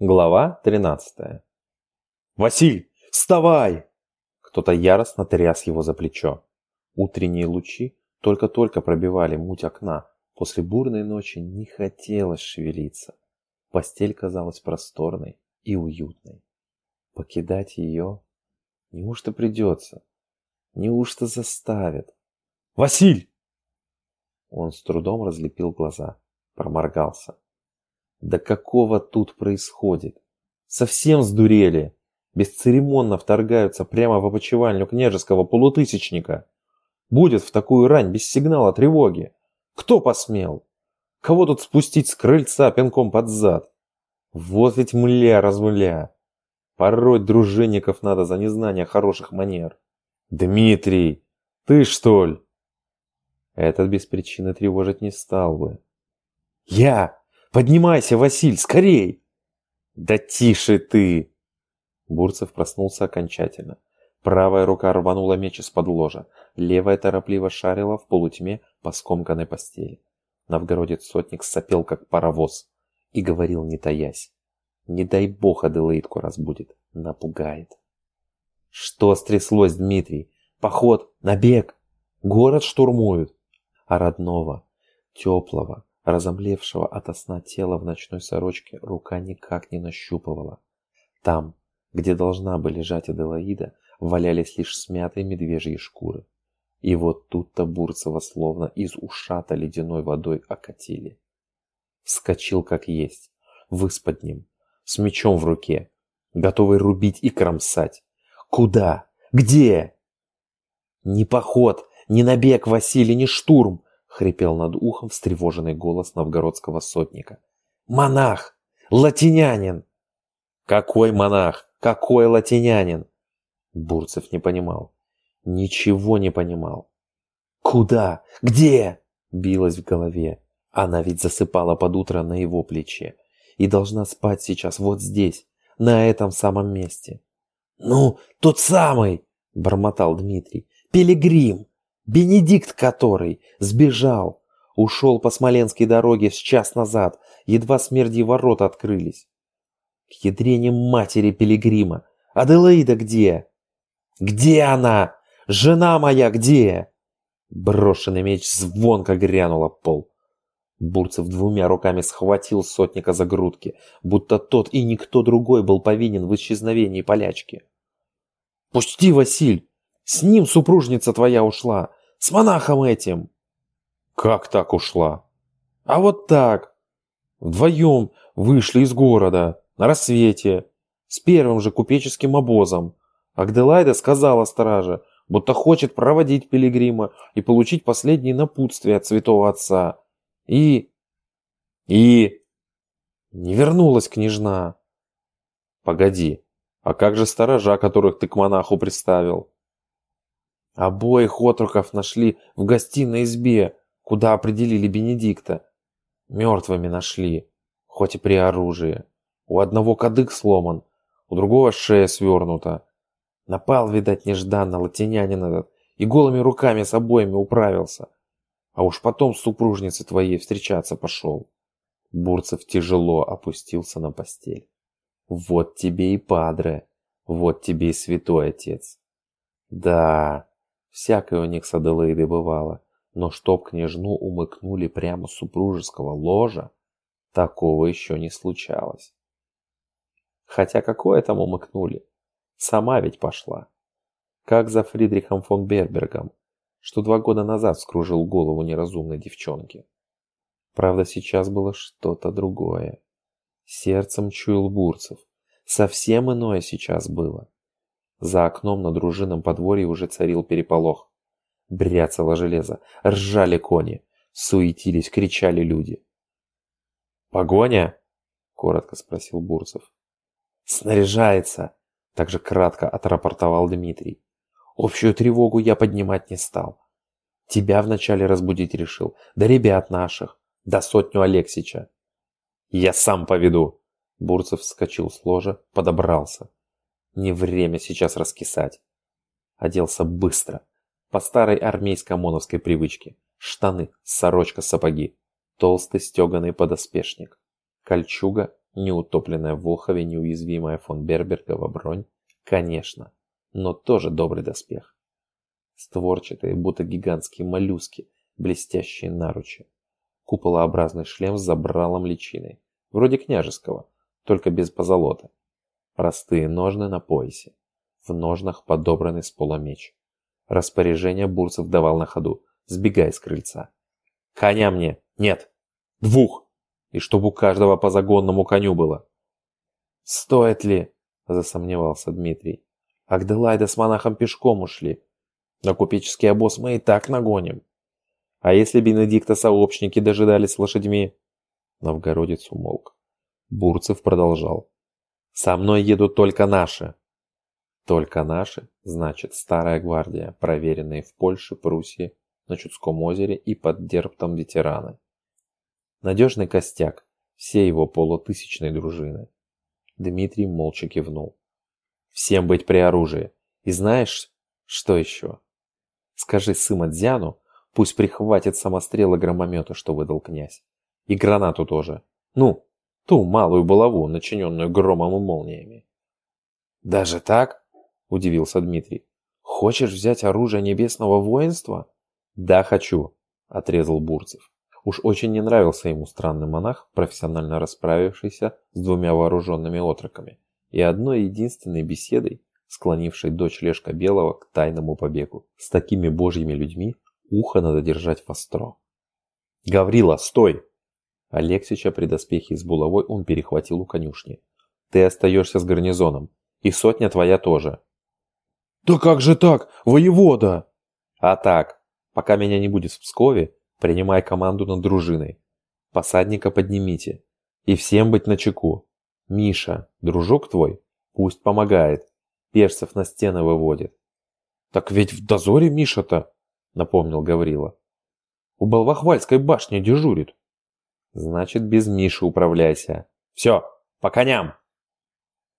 Глава 13. «Василь, вставай!» Кто-то яростно тряс его за плечо. Утренние лучи только-только пробивали муть окна. После бурной ночи не хотелось шевелиться. Постель казалась просторной и уютной. Покидать ее? Неужто придется? Неужто заставит? «Василь!» Он с трудом разлепил глаза, проморгался. Да какого тут происходит? Совсем сдурели? Бесцеремонно вторгаются прямо в опочивальню княжеского полутысячника. Будет в такую рань без сигнала тревоги. Кто посмел? Кого тут спустить с крыльца пинком под зад? Вот ведь мля размля. Пороть дружинников надо за незнание хороших манер. Дмитрий, ты что ли? Этот без причины тревожить не стал бы. Я! Поднимайся, Василь, скорей!» «Да тише ты!» Бурцев проснулся окончательно. Правая рука рванула меч из-под ложа, левая торопливо шарила в полутьме по скомканной постели. Новгородец сотник сопел, как паровоз, и говорил, не таясь. Не дай бог Аделаидку разбудит, напугает. Что стряслось, Дмитрий? Поход, набег, город штурмуют. А родного, теплого, Разомлевшего ото сна тела в ночной сорочке рука никак не нащупывала. Там, где должна бы лежать Аделаида, валялись лишь смятые медвежьи шкуры. И вот тут-то Бурцева словно из ушата ледяной водой окатили. Вскочил как есть, выс под ним, с мечом в руке, готовый рубить и кромсать. Куда? Где? Не поход, не набег, Василий, не штурм, хрипел над ухом встревоженный голос новгородского сотника. «Монах! Латинянин!» «Какой монах? Какой латинянин?» Бурцев не понимал. Ничего не понимал. «Куда? Где?» билась в голове. Она ведь засыпала под утро на его плече и должна спать сейчас вот здесь, на этом самом месте. «Ну, тот самый!» – бормотал Дмитрий. «Пилигрим! Бенедикт который сбежал, ушел по Смоленской дороге с час назад, едва смерди ворот открылись. К ядрене матери Пилигрима. Аделаида где? Где она? Жена моя где? Брошенный меч звонко грянул об пол. Бурцев двумя руками схватил сотника за грудки, будто тот и никто другой был повинен в исчезновении полячки. «Пусти, Василь! С ним супружница твоя ушла! С монахом этим. Как так ушла? А вот так. Вдвоем вышли из города, на рассвете, с первым же купеческим обозом. Агделайда сказала страже, будто хочет проводить пилигрима и получить последние напутствия от святого отца. И... И... Не вернулась княжна. Погоди, а как же сторожа, которых ты к монаху приставил? Обоих отроков нашли в гостиной избе, куда определили Бенедикта. Мертвыми нашли, хоть и при оружии. У одного кадык сломан, у другого шея свернута. Напал, видать, нежданно латинянин этот и голыми руками с обоими управился. А уж потом с супружницей твоей встречаться пошел. Бурцев тяжело опустился на постель. Вот тебе и падре, вот тебе и святой отец. Да, Всякое у них с Аделаидой бывало, но чтоб княжну умыкнули прямо с супружеского ложа, такого еще не случалось. Хотя какое там умыкнули? Сама ведь пошла. Как за Фридрихом фон Бербергом, что два года назад скружил голову неразумной девчонке. Правда, сейчас было что-то другое. Сердцем чуял Бурцев. Совсем иное сейчас было. За окном на дружинном подворье уже царил переполох. Бряцало железо, ржали кони, суетились, кричали люди. «Погоня?» – коротко спросил Бурцев. «Снаряжается!» – также кратко отрапортовал Дмитрий. «Общую тревогу я поднимать не стал. Тебя вначале разбудить решил, да ребят наших, да сотню Алексича». «Я сам поведу!» Бурцев вскочил с ложа, подобрался. Не время сейчас раскисать. Оделся быстро, по старой армейской ОМОНовской привычке. Штаны, сорочка, сапоги, толстый стеганый подоспешник, кольчуга, неутопленная в Волхове неуязвимая фон Бербергова бронь, конечно, но тоже добрый доспех. Створчатые, будто гигантские моллюски, блестящие наручи. Куполообразный шлем с забралом личиной, вроде княжеского, только без позолота. Простые ножны на поясе. В ножнах подобранный с пола меч. Распоряжение Бурцев давал на ходу, сбегая с крыльца. «Коня мне! Нет! Двух! И чтобы у каждого по загонному коню было!» «Стоит ли?» – засомневался Дмитрий. «Агделайда с монахом пешком ушли. На купеческий обоз мы и так нагоним. А если Бенедикта сообщники дожидались лошадьми?» Новгородец умолк. Бурцев продолжал. «Со мной едут только наши. Только наши, значит, старая гвардия, проверенные в Польше, Пруссии, на Чудском озере и под Дерптом ветераны. Надежный костяк, все его полутысячной дружины. Дмитрий молча кивнул. Всем быть при оружии. И знаешь, что еще? Скажи Сымадзяну, пусть прихватит самострелы громомета, что выдал князь. И гранату тоже. Ну, ту малую булаву, начиненную громом и молниями. Даже так? – удивился Дмитрий. «Хочешь взять оружие небесного воинства?» «Да, хочу», – отрезал Бурцев. Уж очень не нравился ему странный монах, профессионально расправившийся с двумя вооруженными отроками и одной единственной беседой, склонившей дочь Лешка Белого к тайному побегу. С такими божьими людьми ухо надо держать востро. «Гаврила, стой!» Алексича при доспехе с булавой он перехватил у конюшни. «Ты остаешься с гарнизоном, и сотня твоя тоже. «Да как же так, воевода?» «А так, пока меня не будет в Пскове, принимай команду над дружиной. Посадника поднимите. И всем быть начеку. Миша, дружок твой, пусть помогает. Персов на стены выводит». «Так ведь в дозоре Миша-то», — напомнил Гаврила. «У Балвахвальской башни дежурит». «Значит, без Миши управляйся. Все, по коням!»